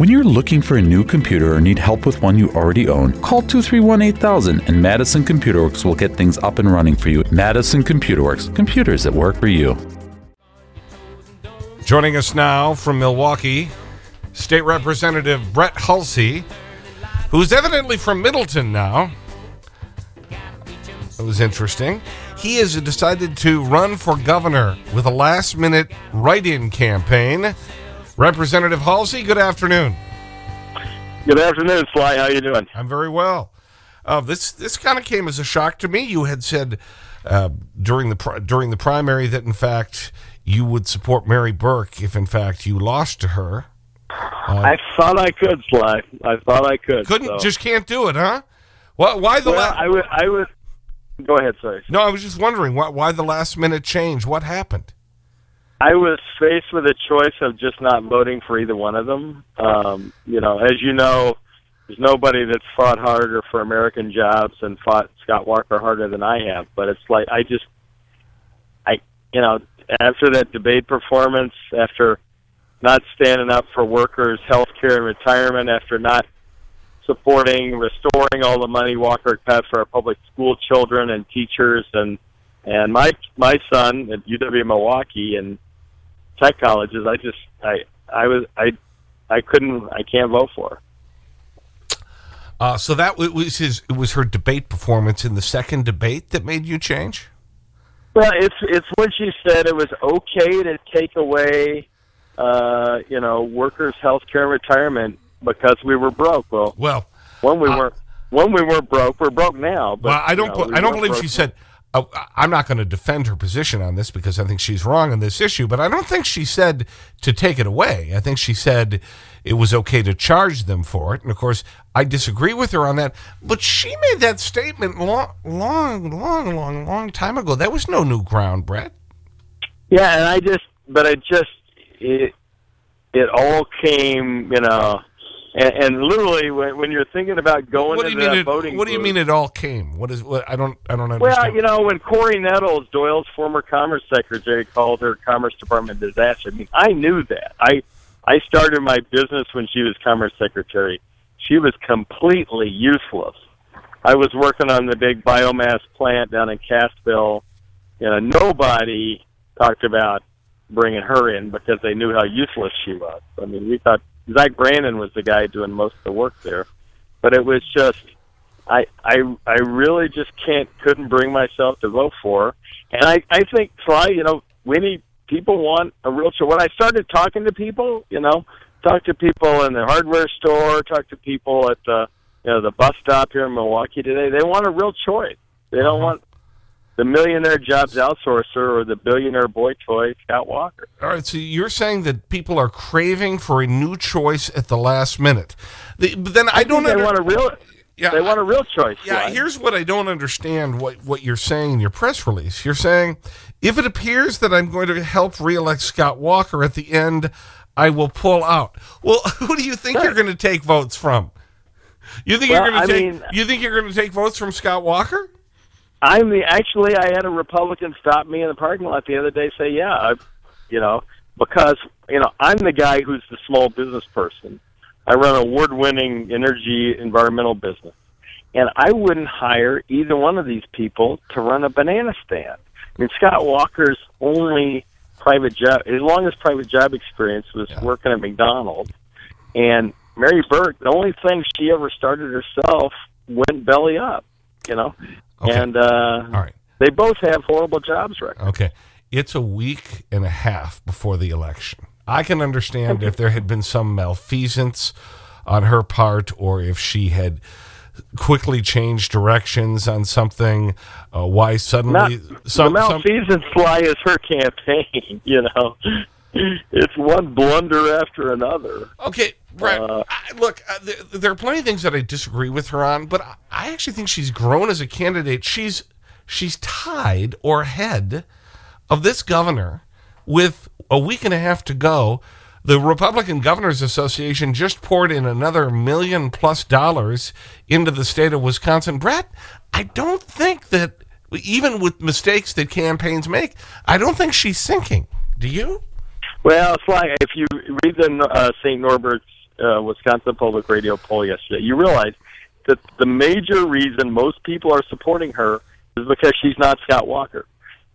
When you're looking for a new computer or need help with one you already own, call 231 8000 and Madison Computer Works will get things up and running for you. Madison Computer Works, computers that work for you. Joining us now from Milwaukee, State Representative Brett Hulsey, who's evidently from Middleton now. That was interesting. He has decided to run for governor with a last minute write in campaign. Representative Hulsey, good afternoon. Good afternoon, Sly. How you doing? I'm very well. Uh, this this kind of came as a shock to me. You had said uh, during, the during the primary that, in fact, you would support Mary Burke if, in fact, you lost to her. Uh, I thought I could, Sly. I thought I could. Couldn't, so. just can't do it, huh? Why, why the well, I would, I would, go ahead, sorry. No, I was just wondering, why, why the last minute change? What happened? I was faced with a choice of just not voting for either one of them. Um, you know, as you know, there's nobody that's fought harder for American jobs and fought Scott Walker harder than I have. But it's like I just, I, you know, after that debate performance, after not standing up for workers' health care and retirement, after not supporting restoring all the money Walker cut for our public school children and teachers and and my my son at UW Milwaukee and tech colleges. I just I I was I I couldn't I can't vote for. Uh, so that was his. It was her debate performance in the second debate that made you change. Well, it's it's when she said it was okay to take away, uh, you know, workers' health care and retirement because we were broke. Well, well, when we uh, weren't when we were broke, we're broke now. But, well, I don't. You know, we I don't believe she said Oh, I'm not going to defend her position on this because I think she's wrong on this issue, but I don't think she said to take it away. I think she said it was okay to charge them for it. And, of course, I disagree with her on that. But she made that statement long, long, long, long, long time ago. That was no new ground, Brett. Yeah, and I just, but I just, it, it all came, you know, and, and literally, when, when you're thinking about going what to that it, voting What do you mean it all came? What is what? I don't I don't understand. Well, you know, when Cory Nettles, Doyle's former Commerce Secretary, called her Commerce Department disaster. I mean, I knew that. I I started my business when she was Commerce Secretary. She was completely useless. I was working on the big biomass plant down in Cassville. You know, nobody talked about bringing her in because they knew how useless she was. I mean, we thought Zach Brandon was the guy doing most of the work there, but it was just I I I really just can't couldn't bring myself to vote for, her. and I I think Sly, you know, we need people want a real choice. When I started talking to people, you know, talk to people in the hardware store, talk to people at the you know the bus stop here in Milwaukee today. They want a real choice. They don't uh-huh. want the millionaire jobs outsourcer or the billionaire boy toy Scott Walker. All right, so you're saying that people are craving for a new choice at the last minute. The, but then I, I don't. They want a real. Yeah, they want a real choice. Yeah, here's what I don't understand what, what you're saying in your press release. You're saying, if it appears that I'm going to help reelect Scott Walker at the end, I will pull out. Well, who do you think sure. you're going to take votes from? You think well, you're going to take mean, you think you're going to take votes from Scott Walker? I'm the actually I had a Republican stop me in the parking lot the other day say, "Yeah, I, you know, because you know, I'm the guy who's the small business person. I run an award-winning energy environmental business. And I wouldn't hire either one of these people to run a banana stand. I mean, Scott Walker's only private job, his longest private job experience was yeah. working at McDonald's. And Mary Burke, the only thing she ever started herself went belly up, you know. Okay. And uh, All right. they both have horrible jobs records. Okay. It's a week and a half before the election. I can understand if there had been some malfeasance on her part or if she had quickly changed directions on something, uh, why suddenly... Not, some, the malfeasance some, fly is her campaign, you know. It's one blunder after another. Okay, Brett, uh, look, uh, there, there, are plenty of things that I disagree with her on, but I actually think she's grown as a candidate. She's, she's tied or ahead of this governor with a week and a half to go. The Republican Governors Association just poured in another million plus dollars into the state of Wisconsin. Brett, I don't think that, even with mistakes that campaigns make, I don't think she's sinking. Do you? Well, it's like if you read the uh, St. Norbert's uh, Wisconsin Public Radio poll yesterday, you realize that the major reason most people are supporting her is because she's not Scott Walker.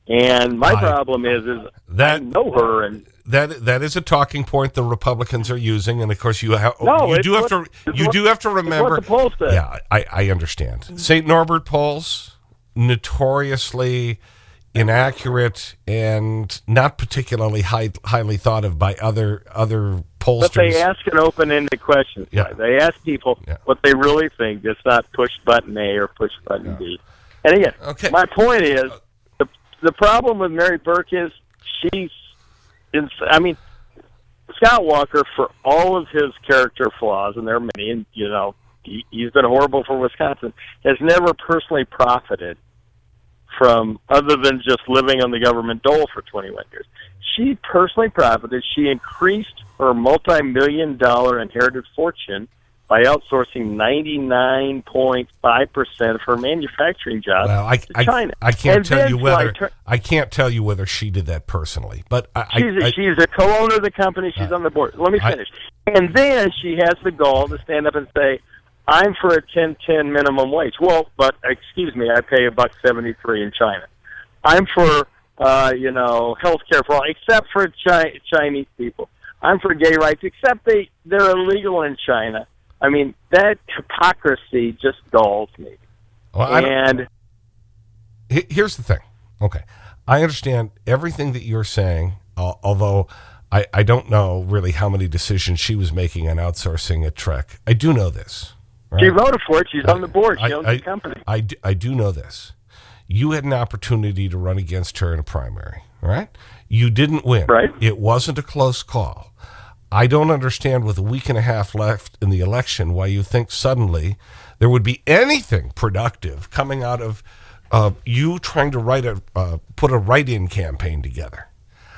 And my I- problem is, is That- I know her, and That that is a talking point the Republicans are using, and of course you have No, you do have to you what- do have to what remember. the poll said. Yeah, I I understand. St. Norbert polls notoriously inaccurate and not particularly high, highly thought of by other other pollsters. but they ask an open-ended question. Yeah. They ask people Yeah. what they really think. It's not push button A or push button B. And again, Okay. my point is uh, the the problem with Mary Burke is she's. ins- I mean, Scott Walker, for all of his character flaws, and there are many, and you know, he, he's been horrible for Wisconsin, has never personally profited from other than just living on the government dole for 21 years. She personally profited. She increased her multi-million dollar inherited fortune by outsourcing 99.5% of her manufacturing jobs well, I, to I, China. I can't And tell you whether I I can't tell you whether she did that personally, but I, She's a, she's a co-owner of the company. She's uh, on the board. Let me finish. and then she has the gall to stand up and say, "I'm for a 10-10 minimum wage." Well, but excuse me, I pay a buck seventy-three in China. I'm for uh, you know health care for all, except for Chi- Chinese people. I'm for gay rights, except they they're illegal in China. I mean, that hypocrisy just galls me. well, And Here's the thing. Okay. I understand everything that you're saying, al- although I, I don't know really how many decisions she was making on outsourcing at Trek. I do know this. Right? she voted for it. She's on the board. She I- owns I- the company. I, do, I do know this. You had an opportunity to run against her in a primary, right? You didn't win. Right. It wasn't a close call. I don't understand with a week and a half left in the election why you think suddenly there would be anything productive coming out of uh, you trying to write a uh, put a write-in campaign together.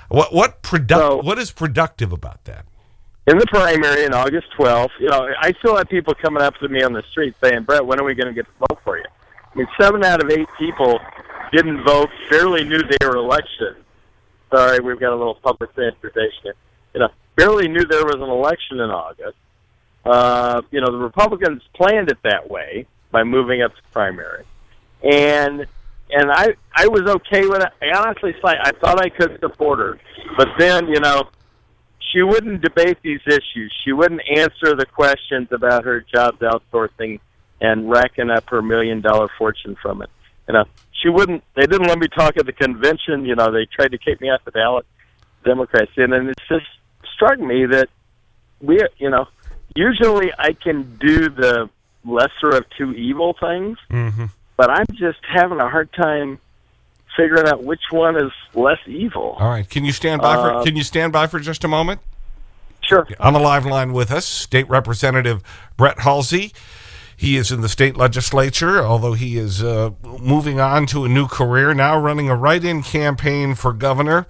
What what product So- what is productive about that? In the primary in August 12th, you know, I still have people coming up to me on the street saying, Brett, when are we going to get to vote for you? I mean, seven out of eight people didn't vote, barely knew they were elected. Sorry, we've got a little public transportation. You know, barely knew there was an election in August. Uh, you know, the Republicans planned it that way by moving up to primary. And and I I was okay with it. I honestly I thought I could support her. But then, you know, she wouldn't debate these issues. She wouldn't answer the questions about her jobs outsourcing and racking up her million dollar fortune from it. You know, she wouldn't. They didn't let me talk at the convention. You know, they tried to kick me off the ballot. Democrats did, and it just struck me that we, you know, usually I can do the lesser of two evil things, Mm-hmm. but I'm just having a hard time figuring out which one is less evil. All right. Can you stand by for Uh, Can you stand by for just a moment? Sure. On the live line with us, State Representative Brett Hulsey. He is in the state legislature, although he is uh, moving on to a new career, now running a write in campaign for governor.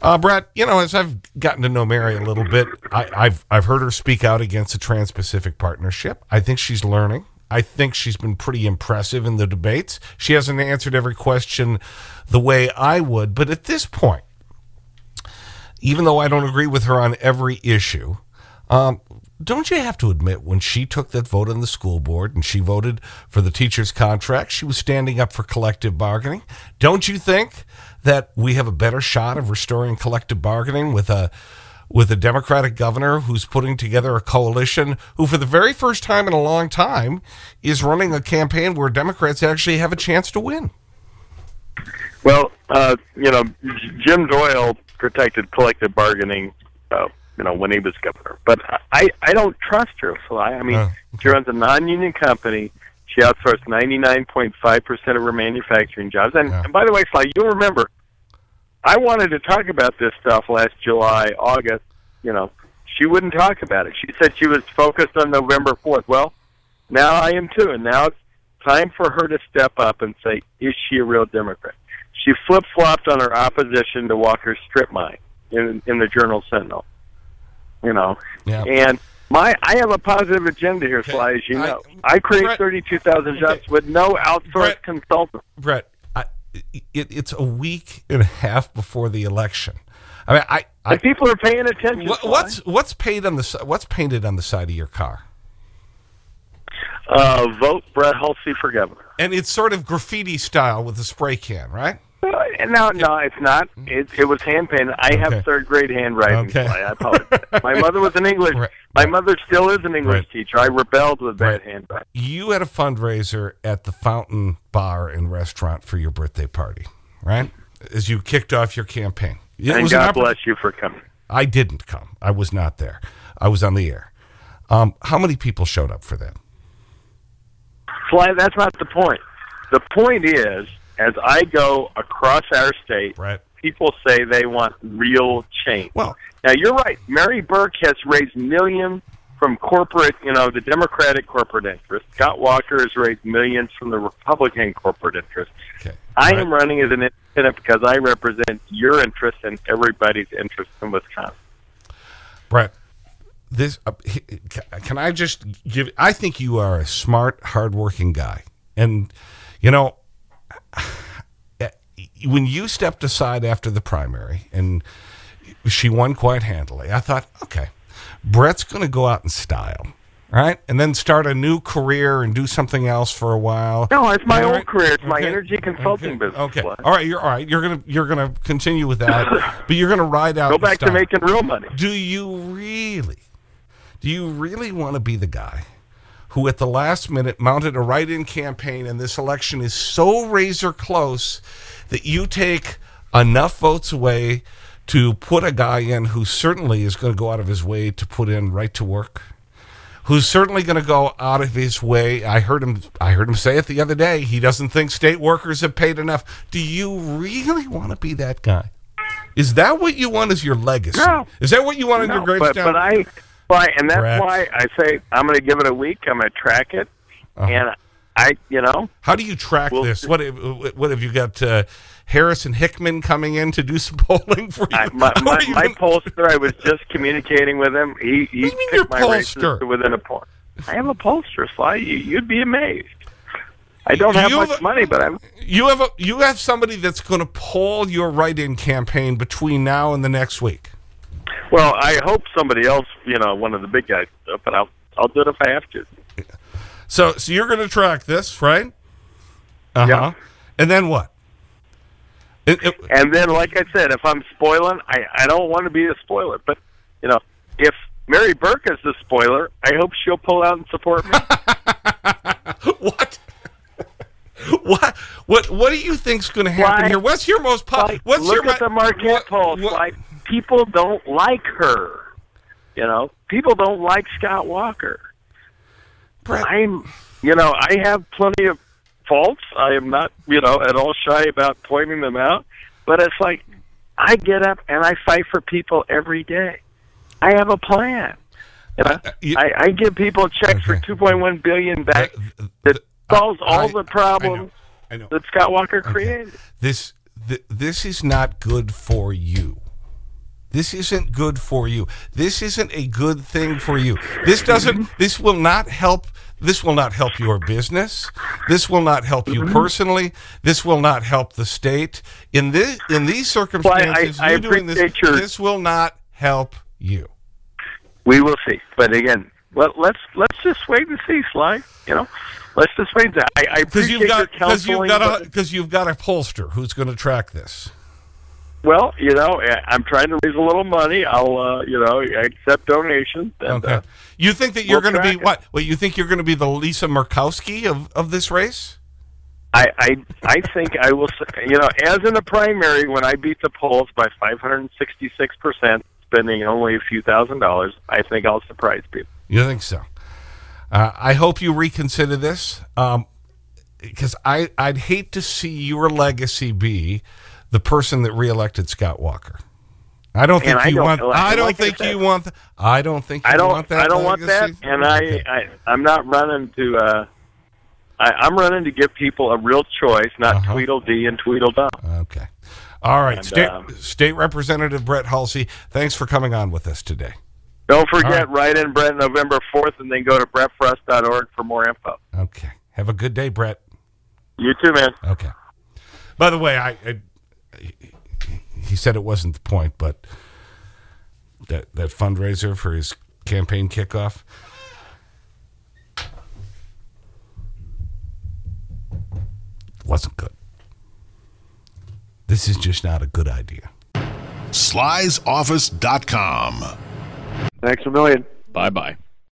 Uh, Brett, you know, as I've gotten to know Mary a little bit, I, I've, I've heard her speak out against the Trans Pacific Partnership. I think she's learning. I think she's been pretty impressive in the debates. She hasn't answered every question the way I would, but at this point, even though I don't agree with her on every issue, um, don't you have to admit when she took that vote on the school board and she voted for the teacher's contract, she was standing up for collective bargaining? Don't you think that we have a better shot of restoring collective bargaining with a with a Democratic governor who's putting together a coalition who, for the very first time in a long time, is running a campaign where Democrats actually have a chance to win? Well, uh, you know, Jim Doyle protected collective bargaining, uh, you know, when he was governor. But I, I don't trust her, Sly. I mean, Oh, she runs a non-union company. She outsourced 99.5% of her manufacturing jobs. And, Yeah. and by the way, Sly, you'll remember, I wanted to talk about this stuff last July, August. You know, she wouldn't talk about it. She said she was focused on November 4th. Well, now I am too. And now it's time for her to step up and say, is she a real Democrat? She flip flopped on her opposition to Walker's strip mine in in the Journal Sentinel. You know, Yeah. and my I have a positive agenda here, Sly, as you know. I, create Brett- thirty two thousand jobs Okay. with no outsourced Brett- consultant. Brett, I, it, it's a week and a half before the election. I mean, I, I people are paying attention. what, what's what's paid on the what's painted on the side of your car? uh, vote Brett Hulsey for governor? And it's sort of graffiti style with a spray can, right? Uh, no, no, it's not. It, it was hand painted. I Okay. have third grade handwriting. Okay. I apologize. My mother was an English. Right. My mother still is an English Right. teacher. I rebelled with Right. bad handwriting. You had a fundraiser at the Fountain Bar and Restaurant for your birthday party, right? As you kicked off your campaign. It And God bless you for coming. I didn't come. I was not there. I was on the air. Um, how many people showed up for that? Sly, that's not the point. The point is, as I go across our state, Right. people say they want real change. Well, Now you're right. Mary Burke has raised millions from corporate, you know, the Democratic corporate interest. Scott Walker has raised millions from the Republican corporate interest. okay. I Right. am running as an independent because I represent your interest and everybody's interest in Wisconsin. Brett, this uh, can I just give? I think you are a smart, hardworking guy, and you know when you stepped aside after the primary and she won quite handily. I thought, okay, Brett's going to go out in style. Right, and then start a new career and do something else for a while. No, it's my All old right. career. It's my energy consulting Okay. business. Okay, all right, you're all right. You're gonna you're gonna continue with that, but you're gonna ride out. Go back to making real money. Do you really, do you really want to be the guy who at the last minute mounted a write-in campaign and this election is so razor close that you take enough votes away to put a guy in who certainly is going to go out of his way to put in right to work? Who's certainly going to go out of his way? I heard him. I heard him say it the other day. He doesn't think state workers have paid enough. Do you really want to be that guy? Is that what you want as your legacy? No. Is that what you want No, your but, but I, why, and that's why I say I'm going to give it a week. I'm going to track it, Uh-huh. and I, you know, How do you track Well, this? What have- what have you got? Uh, Harrison Hickman coming in to do some polling for you? I, my, my, you my pollster, I was just communicating with him. He, he What do you mean your my pollster? within a point. I have a pollster, Sly. You, you'd be amazed. I don't have You have much a- money, but I'm. you have a, you have somebody that's going to poll your write-in campaign between now and the next week. Well, I hope somebody else, you know, one of the big guys, but I'll I'll do it if I have to. So so you're going to track this, right? Uh huh. Yeah. And then what? It- it- And then, like I said, if I'm spoiling, I I don't want to be a spoiler, but you know, if Mary Burke is the spoiler, I hope she'll pull out and support me. what? what? What? What do you think's going to happen Why? here? What's your most po- Like, What's look your at the Marquette what- polls. what- Like people don't like her. You know, people don't like Scott Walker. Brett, I'm, you know, I have plenty of faults. I am not, you know, at all shy about pointing them out. But it's like I get up and I fight for people every day. I have a plan. You know, Uh, you- I, I give people checks for two point one billion back that the- solves all I- the problems I know. I know. that Scott Walker Okay. created. This th- this is not good for you. This isn't good for you. This isn't a good thing for you. This doesn't mm-hmm. this will not help this will not help your business. This will not help you mm-hmm. personally. This will not help the state. In this in these circumstances, I you doing this your- this will not help you. We will see. But again, let, let's let's just wait and see, Sly. You know, let's just wait. And see. I, I appreciate you've got your because you've got a because you've got a pollster who's going to track this. Well, you know, I- I'm trying to raise a little money. I'll, uh, you know, I accept donations. And, Okay. uh, You think that you're we'll going to be what? Well, you think you're going to be the Lisa Murkowski of, of this race? I, I, I think I will. You know, as in the primary, when I beat the polls by 566 percent, spending only a few thousand dollars, I think I'll surprise people. You think so? Uh, I hope you reconsider this, because I I'd hate to see your legacy be the person that reelected Scott Walker. I don't think And I you don't- want. I don't like think you want. I don't think you I don't. want that. I don't want that, and I, Okay. I, I'm not running to. Uh, I, I'm running to give people a real choice, not Uh-huh. Tweedledee and Tweedledum. Okay. All right, And, State, um, State Representative Brett Hulsey, thanks for coming on with us today. Don't forget, right. write in Brett November 4th, and then go to brettfrost.org for more info. Okay. Have a good day, Brett. You too, man. Okay. By the way, I, I he said it wasn't the point, but that, that fundraiser for his campaign kickoff. Wasn't good. This is just not a good idea. Sly'sOffice.com. Thanks a million. Bye bye.